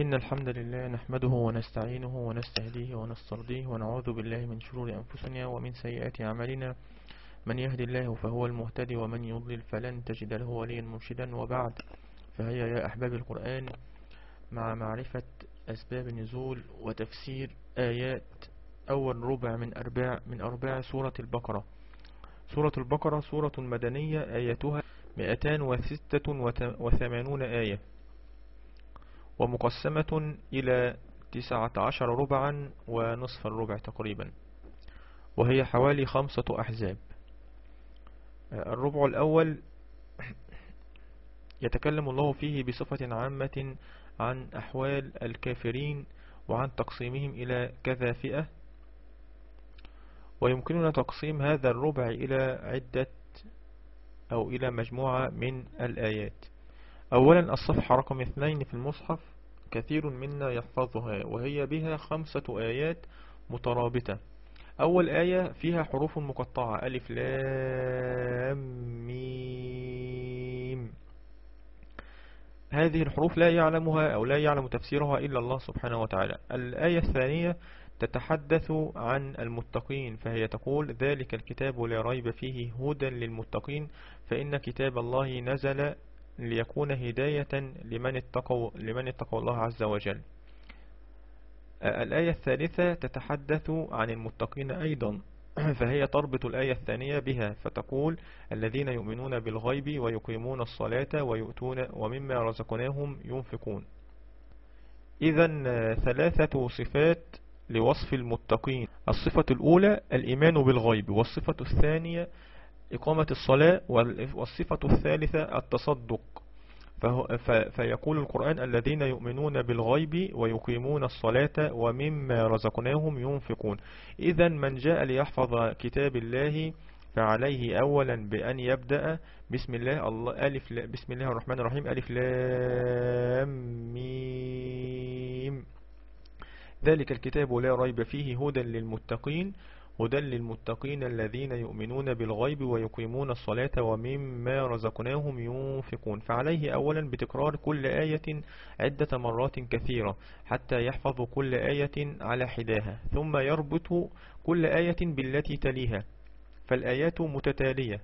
إن الحمد لله نحمده ونستعينه ونستهديه ونسترضيه ونعوذ بالله من شرور أنفسنا ومن سيئات أعمالنا. من يهد الله فهو المهتدي ومن يضلل فلن تجد له وليا مرشدا. وبعد فهيا يا أحباب القرآن مع معرفة أسباب النزول وتفسير آيات أول ربع من أرباع من أرباع سورة البقرة. سورة البقرة سورة مدنية آياتها 286 آية. ومقسمة إلى تسعة عشر ربعا ونصف الربع تقريبا وهي حوالي خمسة أحزاب. الربع الأول يتكلم الله فيه بصفة عامة عن أحوال الكافرين وعن تقسيمهم إلى كذا فئة. ويمكننا تقسيم هذا الربع إلى عدة أو إلى مجموعة من الآيات. أولا الصفحة رقم اثنين في المصحف. كثير منا يحفظها وهي بها خمسة آيات مترابطة. أول آية فيها حروف مقطعة ألف لام ميم. هذه الحروف لا يعلمها أو لا يعلم تفسيرها إلا الله سبحانه وتعالى. الآية الثانية تتحدث عن المتقين فهي تقول ذلك الكتاب لا ريب فيه هدى للمتقين فإن كتاب الله نزل ليكون هداية لمن اتقوا, لمن اتقوا الله عز وجل. الآية الثالثة تتحدث عن المتقين أيضا. فهي تربط الآية الثانية بها فتقول الذين يؤمنون بالغيب ويقيمون الصلاة ويؤتون ومما رزقناهم ينفقون. إذا ثلاثة صفات لوصف المتقين. الصفة الأولى الإيمان بالغيب والصفة الثانية إقامة الصلاة والصفة الثالثة التصدق. فيقول القرآن الذين يؤمنون بالغيب ويقيمون الصلاة ومما رزقناهم ينفقون. إذا من جاء ليحفظ كتاب الله فعليه أولا بأن يبدأ. بسم الله الله ألف بسم الله الرحمن الرحيم. ألف لام ميم. ذلك الكتاب لا ريب فيه هدى للمتقين. هدى للمتقين الذين يؤمنون بالغيب ويقيمون الصلاة ومما رزقناهم ينفقون. فعليه أولا بتكرار كل آية عدة مرات كثيرة حتى يحفظ كل آية على حداها ثم يربط كل آية بالتي تليها. فالآيات متتالية.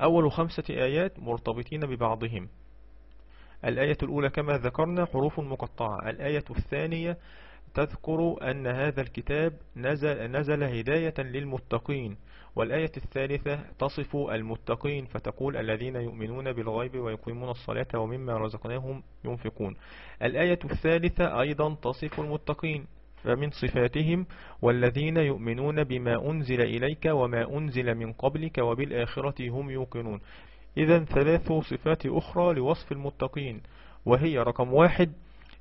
أول خمسة آيات مرتبطين ببعضهم. الآية الأولى كما ذكرنا حروف مقطعة. الآية الثانية تذكر أن هذا الكتاب نزل, نزل هداية للمتقين والآية الثالثة تصف المتقين فتقول الذين يؤمنون بالغيب ويقيمون الصلاة ومما رزقناهم ينفقون. الآية الثالثة أيضا تصف المتقين فمن صفاتهم والذين يؤمنون بما أنزل إليك وما أنزل من قبلك وبالآخرة هم يوقنون. إذا ثلاث صفات أخرى لوصف المتقين وهي رقم واحد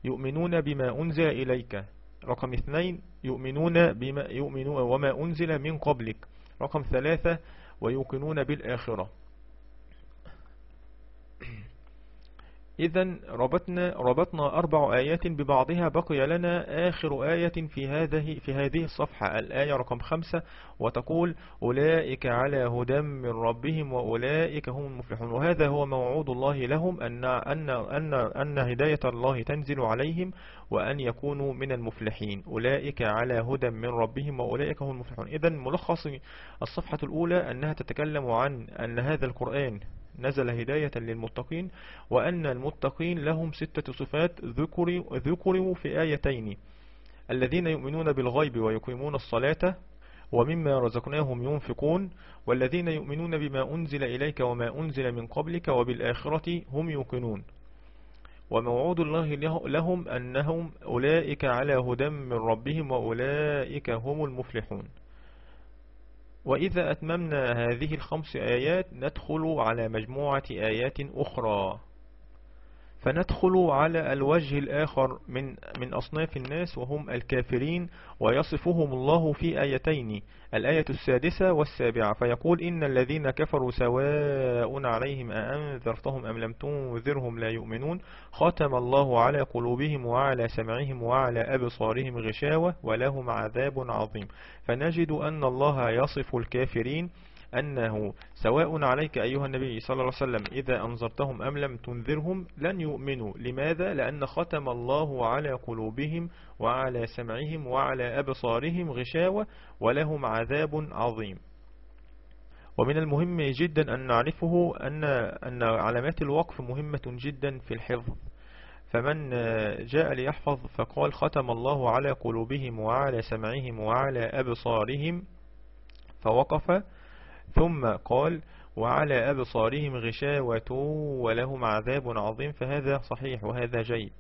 يؤمنون بما أنزل إليك. رقم اثنين يؤمنون بما يؤمنون وما أنزل من قبلك. رقم ثلاثة ويوقنون بالآخرة. إذا ربطنا ربطنا أربع آيات ببعضها بقي لنا آخر آية في هذه في هذه الصفحة. الآية رقم خمسة وتقول أولئك على هدى من ربهم وأولئك هم المفلحون. وهذا هو موعود الله لهم أن أن أن أن هداية الله تنزل عليهم وأن يكونوا من المفلحين. أولئك على هدى من ربهم وأولئك هم المفلحون. إذا ملخص الصفحة الأولى أنها تتكلم عن أن هذا القرآن نزل هداية للمتقين وأن المتقين لهم ستة صفات ذكروا في آيتين الذين يؤمنون بالغيب ويقيمون الصلاة ومما رزقناهم ينفقون والذين يؤمنون بما أنزل إليك وما أنزل من قبلك وبالآخرة هم يوقنون. وموعود الله لهم أنهم أولئك على هدى من ربهم وأولئك هم المفلحون. وإذا أتممنا هذه الخمس آيات ندخل على مجموعة آيات أخرى. فندخل على الوجه الآخر من من أصناف الناس وهم الكافرين ويصفهم الله في آيتين الآية السادسة والسابعة فيقول إن الذين كفروا سواء عليهم أأنذرتهم أم لم تنذرهم لا يؤمنون ختم الله على قلوبهم وعلى سمعهم وعلى أبصارهم غشاوة ولهم عذاب عظيم. فنجد أن الله يصف الكافرين أنه سواء عليك أيها النبي صلى الله عليه وسلم إذا أنظرتهم أم لم تنذرهم لن يؤمنوا. لماذا؟ لأن ختم الله على قلوبهم وعلى سمعهم وعلى أبصارهم غشاوة ولهم عذاب عظيم. ومن المهم جدا أن نعرفه أن, أن علامات الوقف مهمة جدا في الحفظ. فمن جاء ليحفظ فقال ختم الله على قلوبهم وعلى سمعهم وعلى أبصارهم فوقف ثم قال وعلى أبصارهم غشاوة ولهم عذاب عظيم فهذا صحيح وهذا جيد.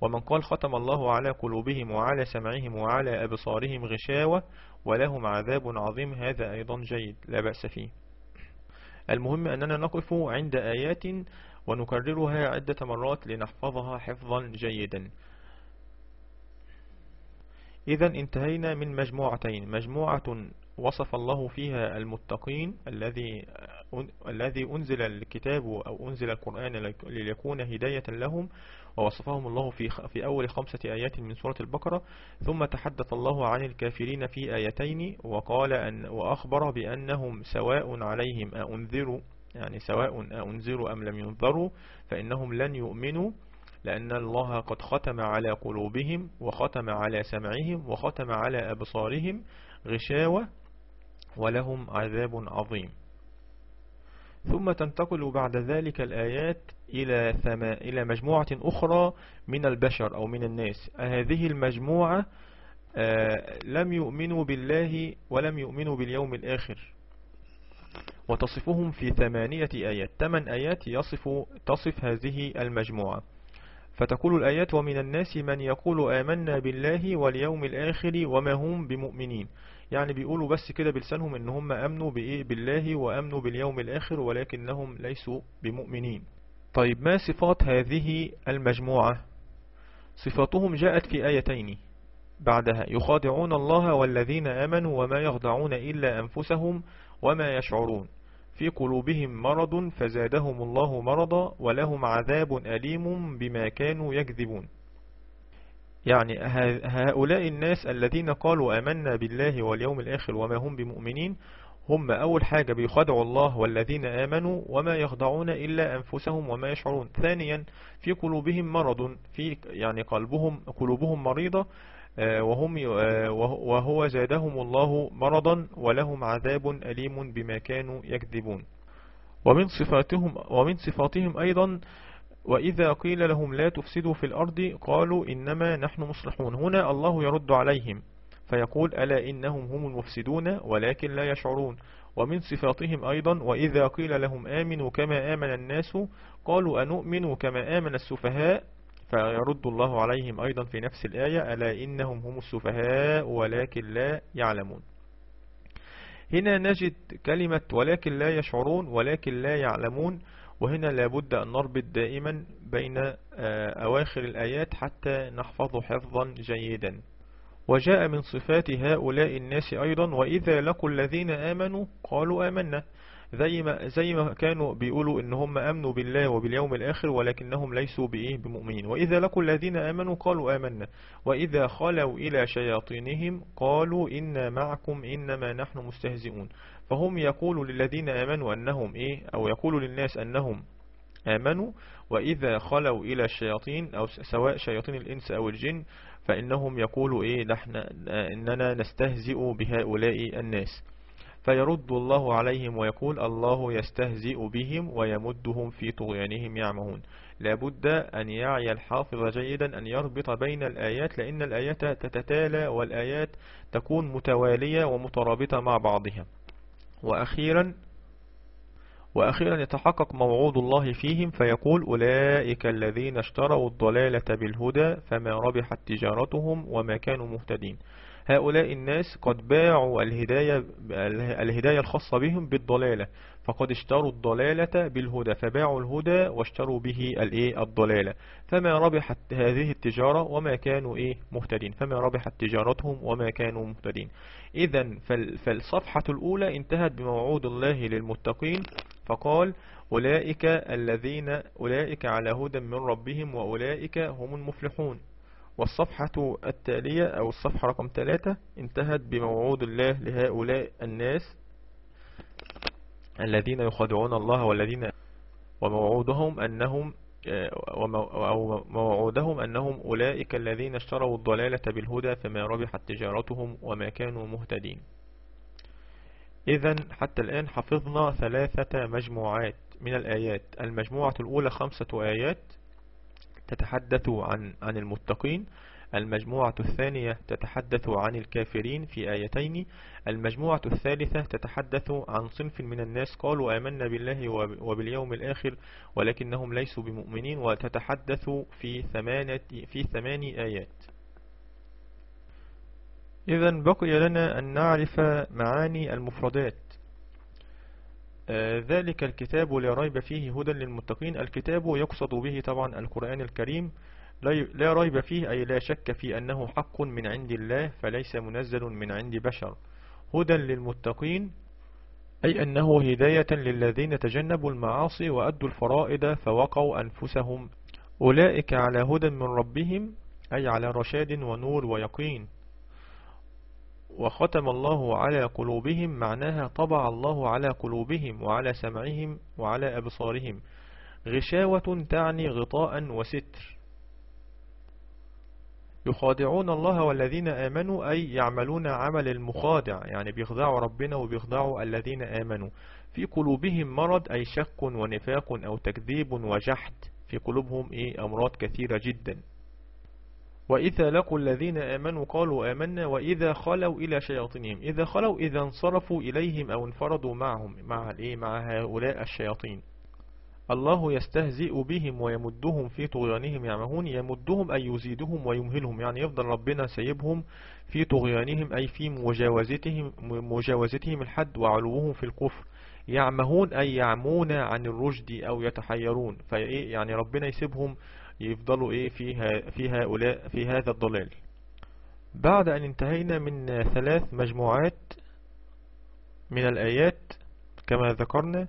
ومن قال ختم الله على قلوبهم وعلى سمعهم وعلى أبصارهم غشاوة ولهم عذاب عظيم هذا أيضا جيد لا بأس فيه. المهم أننا نقف عند آيات ونكررها عدة مرات لنحفظها حفظا جيدا. إذا انتهينا من مجموعتين مجموعة وصف الله فيها المتقين الذي الذي أنزل الكتاب أو أنزل القرآن ليكون هداية لهم ووصفهم الله في في أول خمسة آيات من سورة البقرة. ثم تحدث الله عن الكافرين في آيتين وقال أن وأخبر بأنهم سواء عليهم أنذروا يعني سواء أنذروا أم لم ينذروا فإنهم لن يؤمنوا لأن الله قد ختم على قلوبهم وختم على سمعهم وختم على أبصارهم غشاوة ولهم عذاب عظيم. ثم تنتقل بعد ذلك الآيات إلى, ثما إلى مجموعة أخرى من البشر أو من الناس. هذه المجموعة آه، لم يؤمنوا بالله ولم يؤمنوا باليوم الآخر. وتصفهم في ثمانية آيات. ثمان آيات يصف تصف هذه المجموعة. فتقول الآيات ومن الناس من يقول آمنا بالله واليوم الآخر وما هم بمؤمنين. يعني بيقولوا بس كده بلسانهم إن هم آمنوا بإيه؟ بالله وآمنوا باليوم الآخر ولكنهم ليسوا بمؤمنين. طيب ما صفات هذه المجموعة؟ صفاتهم جاءت في آيتين بعدها يخادعون الله والذين آمنوا وما يخدعون إلا أنفسهم وما يشعرون. في قلوبهم مرض فزادهم الله مرضا ولهم عذاب أليم بما كانوا يكذبون. يعني هؤلاء الناس الذين قالوا آمنا بالله واليوم الآخر وما هم بمؤمنين هم أول حاجة بيخدعوا الله والذين آمنوا وما يخدعون إلا أنفسهم وما يشعرون. ثانيا في قلوبهم مرض في يعني قلبهم قلوبهم مريضة آه، وهم آه، وهو زادهم الله مرضا ولهم عذاب أليم بما كانوا يكذبون. ومن صفاتهم ومن صفاتهم أيضا وإذا قيل لهم لا تفسدوا في الأرض قالوا إنما نحن مصلحون. هنا الله يرد عليهم فيقول ألا إنهم هم المفسدون ولكن لا يشعرون. ومن صفاتهم أيضا وإذا قيل لهم آمنوا كما آمن الناس قالوا أنؤمن كما آمن السفهاء. فيرد الله عليهم أيضا في نفس الآية ألا إنهم هم السفهاء ولكن لا يعلمون. هنا نجد كلمة ولكن لا يشعرون ولكن لا يعلمون. وهنا لابد أن نربط دائما بين آه، أواخر الآيات حتى نحفظ حفظا جيدا. وجاء من صفات هؤلاء الناس أيضا وإذا لقوا الذين آمنوا قالوا آمنا. زي ما, زي ما كانوا بيقولوا إن هم أمنوا بالله وباليوم الآخر ولكنهم ليسوا بإيه؟ بمؤمنين. وإذا لقوا الذين آمنوا قالوا آمنا. وإذا خلوا إلى شياطينهم قالوا إنا معكم إنما نحن مستهزئون. فهم يقولوا للذين آمنوا أنهم إيه؟ أو يقولوا للناس أنهم آمنوا. وإذا خلوا إلى الشياطين أو سواء شياطين الإنس أو الجن فإنهم يقولوا إيه؟ نحن إننا نستهزئ بهؤلاء الناس. فيرد الله عليهم ويقول الله يستهزئ بهم ويمدهم في طغيانهم يعمهون. لابد أن يعي الحافظ جيدا أن يربط بين الآيات لأن الآيات تتتالى والآيات تكون متوالية ومترابطة مع بعضها. وأخيرا وأخيرا يتحقق موعود الله فيهم فيقول أولئك الذين اشتروا الضلالة بالهدى فما ربحت تجارتهم وما كانوا مهتدين. هؤلاء الناس قد باعوا الهداية, الهداية الخاصة بهم بالضلالة فقد اشتروا الضلالة بالهدى فباعوا الهدى واشتروا به الإيه؟ الضلالة. فما ربحت هذه التجارة وما كانوا إيه؟ مهتدين. فما ربحت تجارتهم وما كانوا مهتدين. اذا فالصفحة الأولى انتهت بموعود الله للمتقين فقال أولئك الذين أولئك على هدى من ربهم وأولئك هم المفلحون. والصفحة التالية أو الصفحة رقم ثلاثة انتهت بموعود الله لهؤلاء الناس الذين يخادعون الله والذين وموعودهم أنهم وموعودهم أنهم أولئك الذين اشتروا الضلالة بالهدى فما ربحت تجارتهم وما كانوا مهتدين. إذا حتى الآن حفظنا ثلاثة مجموعات من الآيات. المجموعة الأولى خمسة آيات. تتحدث عن عن المتقين. المجموعة الثانية تتحدث عن الكافرين في آيتين. المجموعة الثالثة تتحدث عن صنف من الناس قالوا آمنا بالله وباليوم الآخر ولكنهم ليسوا بمؤمنين وتتحدث في ثمانية في ثماني آيات. إذا بقي لنا أن نعرف معاني المفردات. ذلك الكتاب لا ريب فيه هدى للمتقين. الكتاب يقصد به طبعا القرآن الكريم. لا ريب فيه أي لا شك في أنه حق من عند الله فليس منزل من عند بشر. هدى للمتقين أي أنه هداية للذين تجنبوا المعاصي وأدوا الفرائض فوقوا أنفسهم. أولئك على هدى من ربهم أي على رشاد ونور ويقين. وختم الله على قلوبهم معناها طبع الله على قلوبهم وعلى سمعهم وعلى أبصارهم. غشاوة تعني غطاء وستر. يخادعون الله والذين آمنوا أي يعملون عمل المخادع يعني بيخدعوا ربنا وبيخدعوا الذين آمنوا. في قلوبهم مرض أي شك ونفاق أو تكذيب وجحد. في قلوبهم إيه؟ أمراض كثيرة جدا. وإذا لقوا الذين آمنوا قالوا آمنا وإذا خلوا إلى شياطينهم إذا خلوا إذا انصرفوا إليهم أو انفردوا معهم مع, الإيه؟ مع هؤلاء الشياطين. الله يستهزئ بهم ويمدهم في طغيانهم يعمهون يمدهم أي يزيدهم ويمهلهم. يعني يفضل ربنا سيبهم في طغيانهم أي في مجاوزتهم, مجاوزتهم الحد وعلوهم في الكفر. يعمهون أي يعمون عن الرشد أو يتحيرون. فإيه؟ يعني ربنا يسيبهم يفضلوا إيه في, في هؤلاء في هذا الضلال. بعد أن انتهينا من ثلاث مجموعات من الآيات كما ذكرنا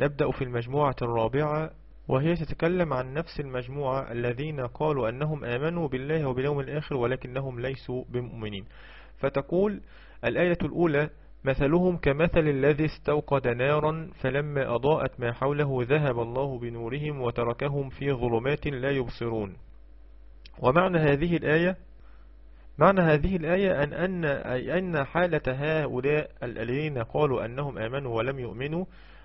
نبدأ في المجموعة الرابعة وهي تتكلم عن نفس المجموعة الذين قالوا أنهم آمنوا بالله وباليوم الآخر ولكنهم ليسوا بمؤمنين. فتقول الآية الأولى مثلهم كمثل الذي استوقد نارا فلما أضاءت ما حوله ذهب الله بنورهم وتركهم في ظلمات لا يبصرون. ومعنى هذه الآية؟ معنى هذه الآية أن, أن, أي أن حالة هؤلاء الذين قالوا أنهم آمنوا ولم يؤمنوا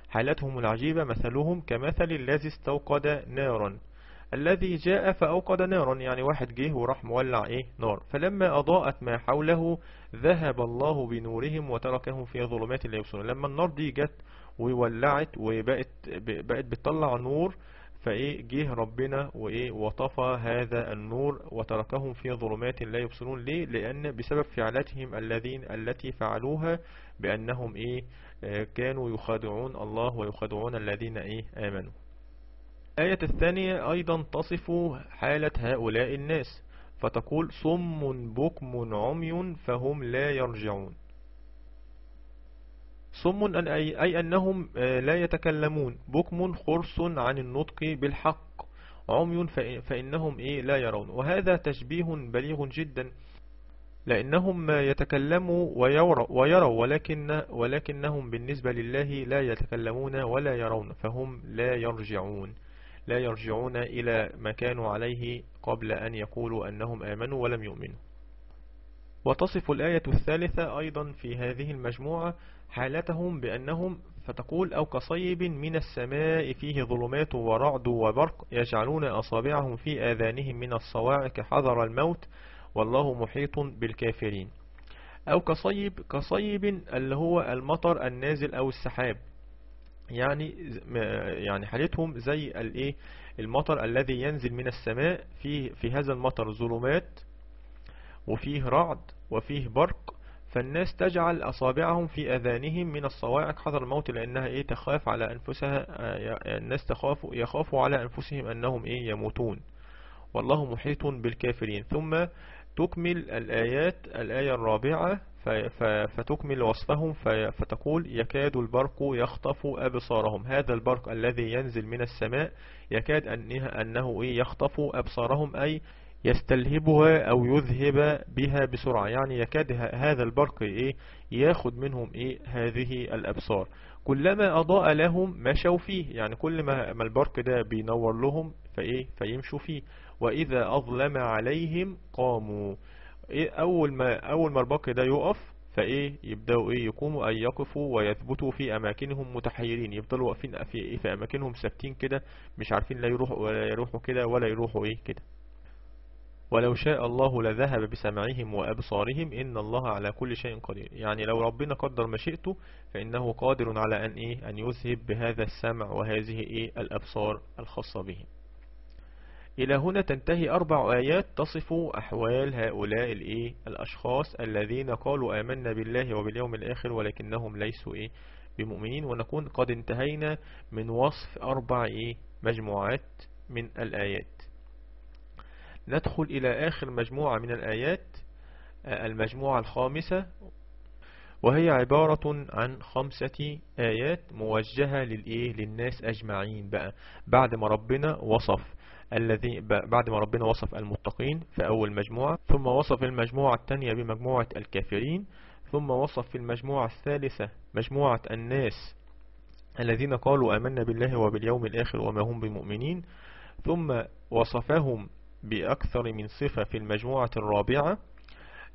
حالتهم العجيبة مثلهم كمثل الذي استوقد نارا. الذي جاء فأوقد نارا يعني واحد جه وراح مولع إيه؟ نار. فلما أضاءت ما حوله ذهب الله بنورهم وتركهم في ظلمات لا يبصرون. لما النار دي جت وولعت وبقت بقت بتطلع نور فإيه؟ جه ربنا وإيه؟ وطفى هذا النور وتركهم في ظلمات لا يبصرون. ليه؟ لأن بسبب فعلتهم الذين التي فعلوها بأنهم إيه؟ آه، كانوا يخادعون الله ويخادعون الذين إيه؟ آمنوا. آية الثانية أيضا تصف حالة هؤلاء الناس فتقول صم بكم عمي فهم لا يرجعون. صم أي, أي أنهم آه، لا يتكلمون. بكم خرص عن النطق بالحق. عمي فإنهم إيه لا يرون. وهذا تشبيه بليغ جدا لأنهم يتكلموا ويروا, ويروا ولكن ولكنهم بالنسبة لله لا يتكلمون ولا يرون فهم لا يرجعون. لا يرجعون إلى ما كانوا عليه قبل أن يقولوا أنهم آمنوا ولم يؤمنوا. وتصف الآية الثالثة أيضا في هذه المجموعة حالتهم بأنهم فتقول أو كصيب من السماء فيه ظلمات ورعد وبرق يجعلون أصابعهم في آذانهم من الصواعق حذر الموت والله محيط بالكافرين. أو كصيب كصيب اللي هو المطر النازل أو السحاب. يعني يعني حالتهم زي الايه المطر الذي ينزل من السماء في في هذا المطر ظلمات وفيه رعد وفيه برق فالناس تجعل أصابعهم في أذانهم من الصواعق حذر الموت لأنها إيه تخاف على أنفسها الناس تخاف يخافوا على أنفسهم أنهم إيه يموتون. والله محيط بالكافرين. ثم تكمل الآيات الآية الرابعة فتكمل وصفهم فتقول يكاد البرق يخطف أبصارهم. هذا البرق الذي ينزل من السماء يكاد أنه يخطف أبصارهم أي يستلهبها أو يذهب بها بسرعة. يعني يكاد هذا البرق إيه؟ ياخد منهم إيه؟ هذه الأبصار. كلما أضاء لهم مشوا فيه. يعني كل ما البرق ده بينور لهم فإيه؟ فيمشوا فيه. وإذا أظلم عليهم قاموا. إيه أول ما أول ما البرق ده يقف فإيه يبدأوا إيه يقوموا أي يقفوا ويثبتوا في أماكنهم متحيرين يفضلوا واقفين في, إيه في أماكنهم ثابتين كده مش عارفين لا يروحوا ولا يروحوا كده ولا يروحوا إيه كده. ولو شاء الله لذهب بسمعهم وأبصارهم إن الله على كل شيء قدير. يعني لو ربنا قدر مشيئته فإنه قادر على أن, إيه أن يذهب بهذا السمع وهذه إيه الأبصار الخاصة بهم إلى هنا تنتهي أربع آيات تصف أحوال هؤلاء الإيه؟ الأشخاص الذين قالوا آمنا بالله وباليوم الآخر ولكنهم ليسوا إيه؟ بمؤمنين. ونكون قد انتهينا من وصف أربع إيه؟ مجموعات من الآيات. ندخل إلى آخر مجموعة من الآيات آه، المجموعة الخامسة وهي عبارة عن خمسة آيات موجهة للإيه؟ للناس أجمعين بقى. بعد ما ربنا وصف الذي بعد ما ربنا وصف المتقين في أول مجموعة ثم وصف المجموعة الثانية بمجموعة الكافرين ثم وصف في المجموعة الثالثة مجموعة الناس الذين قالوا آمنا بالله وباليوم الآخر وما هم بمؤمنين ثم وصفهم بأكثر من صفة في المجموعة الرابعة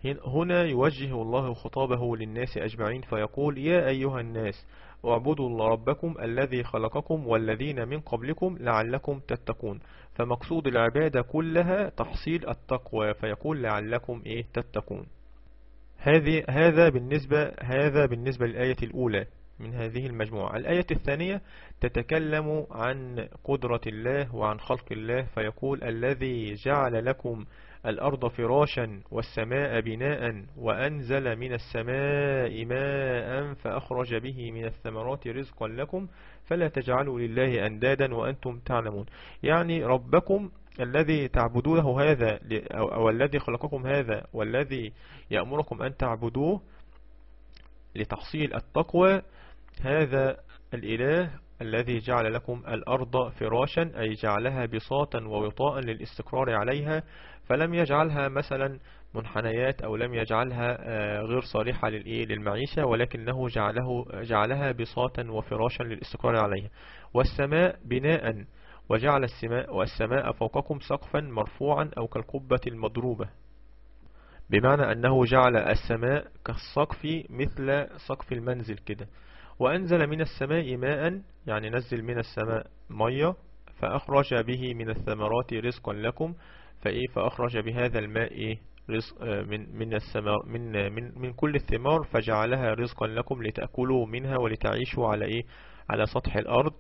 هنا يوجه الله خطابه للناس أجمعين فيقول يا أيها الناس اعبدوا الله ربكم الذي خلقكم والذين من قبلكم لعلكم تتقون. فمقصود العبادة كلها تحصيل التقوى فيقول لعلكم إيه؟ تتقون. هذه هذا بالنسبة هذا بالنسبة للآية الأولى من هذه المجموعة. الآية الثانية تتكلم عن قدرة الله وعن خلق الله فيقول الذي جعل لكم الأرض فراشا والسماء بناء وأنزل من السماء ماء فأخرج به من الثمرات رزقا لكم فلا تجعلوا لله أندادا وأنتم تعلمون. يعني ربكم الذي تعبدونه هذا أو الذي خلقكم هذا والذي يأمركم أن تعبدوه لتحصيل التقوى هذا الإله الذي جعل لكم الأرض فراشا أي جعلها بساطا ووطاء للاستقرار عليها فلم يجعلها مثلا منحنيات أو لم يجعلها آه، غير صالحة للمعيشة ولكنه جعله جعلها بساطا وفراشا للاستقرار عليها. والسماء بناء وجعل السماء والسماء فوقكم سقفا مرفوعا أو كالقبة المضروبة. بمعنى أنه جعل السماء كالسقف مثل سقف المنزل كده. وأنزل من السماء ماء يعني نزل من السماء مية فأخرج به من الثمرات رزقا لكم. فإيه فأخرج بهذا الماء إيه رزق آه، من من الثمار من من من كل الثمار فجعلها رزقا لكم لتأكلوا منها ولتعيشوا على إيه على سطح الأرض.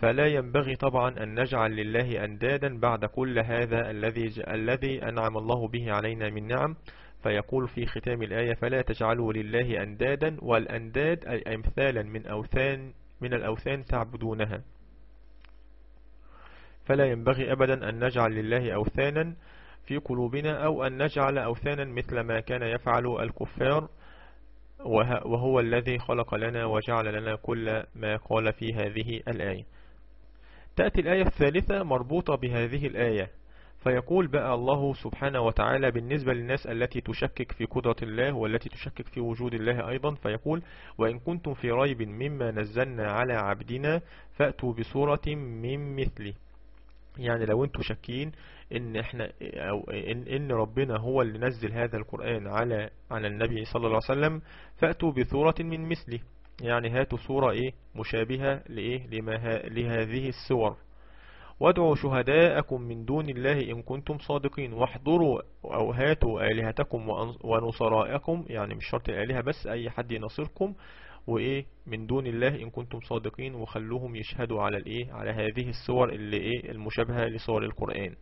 فلا ينبغي طبعا أن نجعل لله أندادا بعد كل هذا الذي الذي أنعم الله به علينا من نعم. فيقول في ختام الآية فلا تجعلوا لله أندادا والأنداد أي أمثالا من أوثان من الأوثان تعبدونها. فلا ينبغي أبدا أن نجعل لله أوثانا في قلوبنا أو أن نجعل أوثانا مثل ما كان يفعل الكفار وهو الذي خلق لنا وجعل لنا كل ما قال في هذه الآية. تأتي الآية الثالثة مربوطة بهذه الآية. فيقول بقى الله سبحانه وتعالى بالنسبة للناس التي تشكك في قدرة الله والتي تشكك في وجود الله أيضا فيقول وإن كنتم في ريب مما نزلنا على عبدنا فأتوا بصورة من مثله يعني لو أنتم شاكين ان إحنا أو ان, إن ربنا هو اللي نزل هذا القرآن على على النبي صلى الله عليه وسلم فأتوا بصورة من مثله. يعني هاتوا صورة إيه؟ مشابهة لإيه؟ لما لهذه الصور. وادعوا شهداءكم من دون الله إن كنتم صادقين. واحضروا أو هاتوا آلهتكم ونصرائكم يعني مش شرط الآلهة بس أي حد ينصركم وإيه من دون الله إن كنتم صادقين وخلوهم يشهدوا على الإيه على هذه الصور اللي إيه المشابهة لصور القرآن.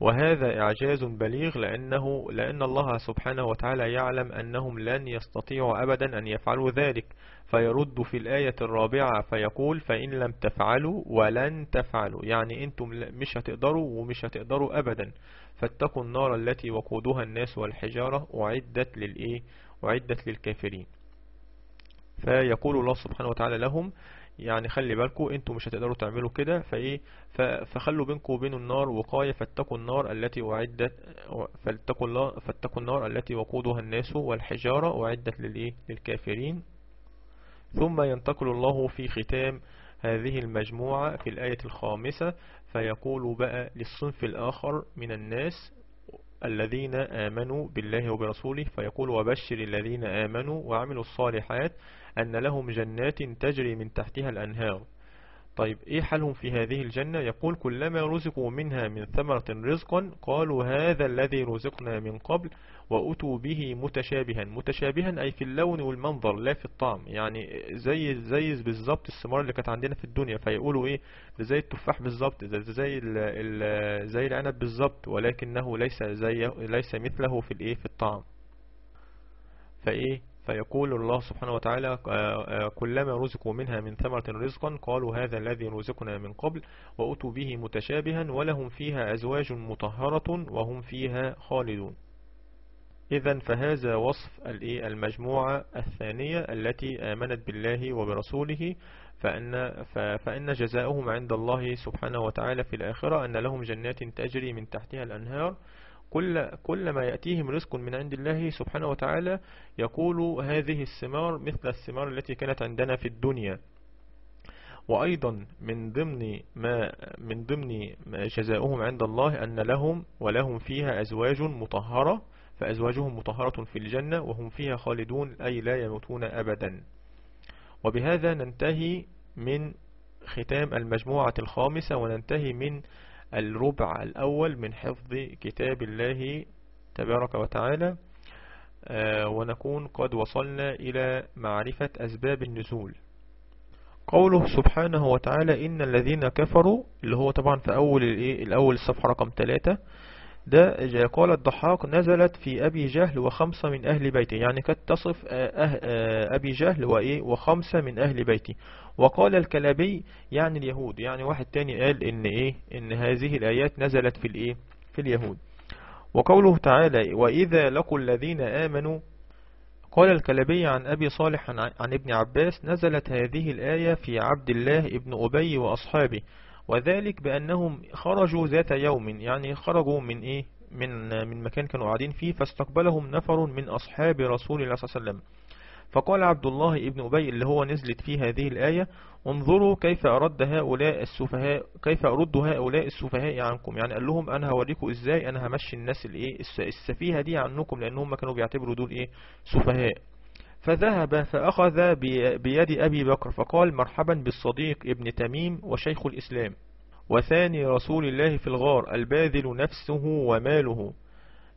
وهذا إعجاز بليغ لأنه لأن الله سبحانه وتعالى يعلم أنهم لن يستطيعوا أبدا أن يفعلوا ذلك. فيرد في الآية الرابعة فيقول فإن لم تفعلوا ولن تفعلوا. يعني أنتم مش هتقدروا ومش هتقدروا أبدا. فاتقوا النار التي وقودها الناس والحجارة أعدت للإيه أعدت للكافرين. فيقول الله سبحانه وتعالى لهم يعني خلي بالكم أنتوا مش هتقدروا تعملوا كده فإيه؟ فخلوا بينكم وبين النار وقاية فاتقوا النار التي أعدت فاتقوا الله فاتقوا النار التي وقودها الناس والحجارة أعدت للإيه؟ للكافرين. ثم ينتقل الله في ختام هذه المجموعة في الآية الخامسة فيقول بقى للصنف الآخر من الناس الذين آمنوا بالله وبرسوله فيقول وبشر الذين آمنوا وعملوا الصالحات أن لهم جنات تجري من تحتها الأنهار. طيب إيه حالهم في هذه الجنة؟ يقول كلما رزقوا منها من ثمرة رزقا قالوا هذا الذي رزقنا من قبل وأتوا به متشابها. متشابها أي في اللون والمنظر لا في الطعم. يعني زي زي بالظبط الثمار اللي كانت عندنا في الدنيا. فيقولوا ده زي التفاح بالظبط زي ال زي العنب بالظبط ولكنه ليس زي ليس مثله في الإيه؟ في الطعم. فإيه؟ فيقول الله سبحانه وتعالى آه، آه، كلما رزقوا منها من ثمرة رزقا قالوا هذا الذي رزقنا من قبل وأتوا به متشابها ولهم فيها أزواج مطهرة وهم فيها خالدون. إذا فهذا وصف المجموعة الثانية التي آمنت بالله وبرسوله فأن, فإن جزاؤهم عند الله سبحانه وتعالى في الآخرة أن لهم جنات تجري من تحتها الأنهار كل, كل ما يأتيهم رزق من عند الله سبحانه وتعالى يقول هذه الثمار مثل الثمار التي كانت عندنا في الدنيا. وأيضا من ضمن ما من ضمن ما جزاؤهم عند الله أن لهم ولهم فيها أزواج مطهرة فأزواجهم مطهرة في الجنة وهم فيها خالدون أي لا يموتون أبدا. وبهذا ننتهي من ختام المجموعة الخامسة وننتهي من الربع الأول من حفظ كتاب الله تبارك وتعالى آه، ونكون قد وصلنا إلى معرفة أسباب النزول. قوله سبحانه وتعالى إن الذين كفروا اللي هو طبعا في أول الأول الصفحة رقم 3 ده قال الضحاك نزلت في أبي جهل وخمسة من أهل بيته يعني كانت تصف آه، أه آه، أبي جهل وإيه وخمسة من أهل بيته. وقال الكلابي يعني اليهود يعني واحد تاني قال إن إيه إن هذه الآيات نزلت في الإيه في اليهود. وقوله تعالى وإذا لقوا الذين آمنوا قال الكلبي عن أبي صالح عن ابن عباس نزلت هذه الآية في عبد الله ابن أبي وأصحابه. وذلك بأنهم خرجوا ذات يوم يعني خرجوا من إيه؟ من من مكان كانوا قاعدين فيه فاستقبلهم نفر من أصحاب رسول الله صلى الله عليه وسلم. فقال عبد الله ابن أبي اللي هو نزلت فيه هذه الآية انظروا كيف أرد هؤلاء السفهاء كيف أرد هؤلاء السفهاء عنكم. يعني قال لهم أنا هوريكم إزاي أنا همشي الناس الإيه؟ السفيهة دي عنكم لأنهم كانوا بيعتبروا دول إيه؟ سفهاء. فذهب فأخذ بيد أبي بكر فقال مرحبا بالصديق ابن تميم وشيخ الإسلام وثاني رسول الله في الغار الباذل نفسه وماله.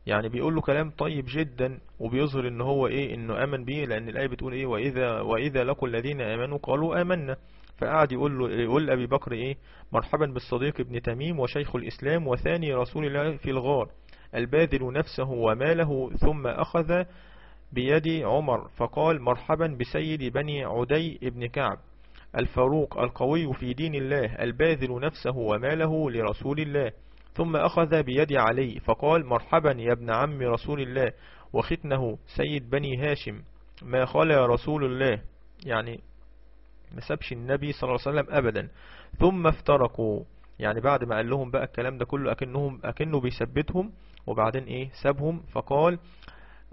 يعني بيقول له كلام طيب جدا وبيظهر إن هو إيه إنه آمن به لأن الآية بتقول إيه وإذا وإذا لقوا الذين آمنوا قالوا آمنا. فقعد يقول له يقول ابي بكر إيه مرحبا بالصديق ابن تميم وشيخ الإسلام وثاني رسول الله في الغار الباذل نفسه وماله ثم أخذ بيد عمر فقال مرحبا بسيد بني عدي ابن كعب الفاروق القوي في دين الله الباذل نفسه وماله لرسول الله ثم أخذ بيد علي فقال مرحبا يا ابن عم رسول الله وختنه سيد بني هاشم ما خلى رسول الله. يعني ما سابش النبي صلى الله عليه وسلم أبدا. ثم افترقوا. يعني بعد ما قال لهم بقى الكلام ده كله أكنهم أكنه بيثبتهم وبعدين إيه سابهم فقال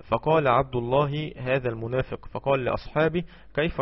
فقال عبد الله هذا المنافق فقال لأصحابه كيف,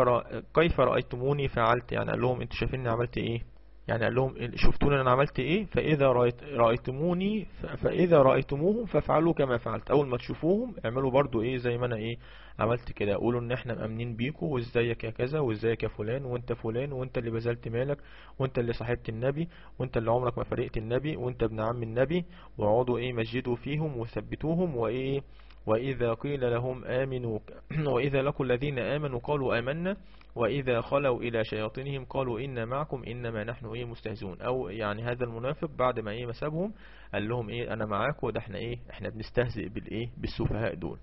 كيف رأيتموني فعلت؟ يعني قال لهم أنتوا شايفيني عملت إيه؟ يعني قال لهم شفتوني أنا عملت إيه؟ فإذا رأيت رأيتموني فإذا رأيتموهم فافعلوا كما فعلت. أول ما تشوفوهم اعملوا برضو إيه زي ما أنا إيه عملت كده. قولوا إن إحنا مأمنين بيكوا وإزيك يا كذا وإزيك يا فلان وإنت فلان وإنت اللي بذلت مالك وإنت اللي صاحبت النبي وإنت اللي عمرك ما فرقت النبي وإنت ابن عم النبي. واقعدوا إيه مجدوا فيهم وثبتوهم وإيه وإذا قيل لهم آمنوا وإذا لقوا الذين آمنوا قالوا آمنا وإذا خلوا إلى شياطينهم قالوا إنا معكم إنما نحن إيه مستهزون أو يعني هذا المنافق بعد ما إيه مسابهم قال لهم إيه أنا معاكم وده إحنا إيه إحنا بنستهزئ بالإيه بالسفهاء دول.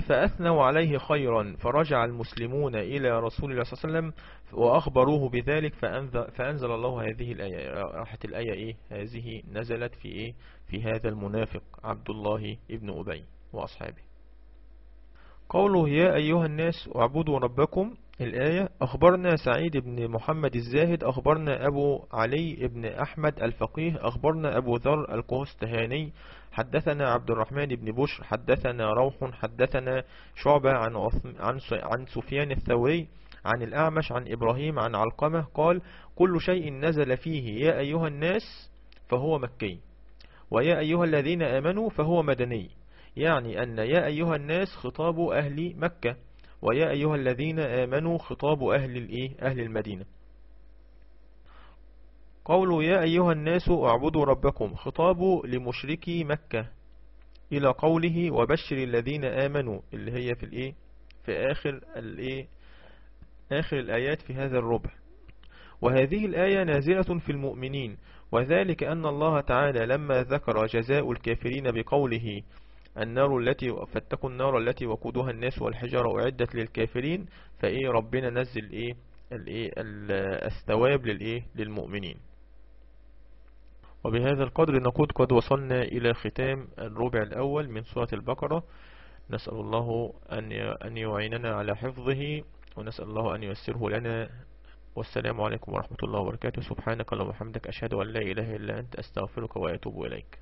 فأثنوا عليه خيرا فرجع المسلمون إلى رسول الله صلى الله عليه وسلم وأخبروه بذلك فأنزل, الله هذه الآية راحت الآية إيه؟ هذه نزلت في إيه؟ في هذا المنافق عبد الله ابن أبي وأصحابه. قوله يا أيها الناس اعبدوا ربكم الآية أخبرنا سعيد بن محمد الزاهد أخبرنا أبو علي بن أحمد الفقيه أخبرنا أبو ذر الكهستهاني حدثنا عبد الرحمن بن بشر حدثنا روح حدثنا شعبة عن, عن, عن سفيان الثوري عن الأعمش عن إبراهيم عن علقمة قال كل شيء نزل فيه يا أيها الناس فهو مكي ويا أيها الذين آمنوا فهو مدني. يعني أن يا أيها الناس خطاب أهل مكة. ويا أيها الذين آمنوا خطاب أهل الإيه أهل المدينة. قولوا يا أيها الناس اعبدوا ربكم خطاب لمشركي مكة إلى قوله وبشر الذين آمنوا اللي هي في الإيه في آخر الإيه آخر الآيات في هذا الربع. وهذه الآية نازلة في المؤمنين وذلك أن الله تعالى لما ذكر جزاء الكافرين بقوله النار التي فاتقوا النار التي وقودها الناس والحجارة أعدت للكافرين فإيه ربنا نزل إيه؟ الإيه الثواب للإيه؟ للمؤمنين. وبهذا القدر نقود قد وصلنا إلى ختام الربع الأول من سورة البقرة. نسأل الله أن يعيننا على حفظه ونسأل الله أن ييسره لنا. والسلام عليكم ورحمة الله وبركاته. سبحانك اللهم وبحمدك أشهد أن لا إله إلا أنت أستغفرك وأتوب إليك.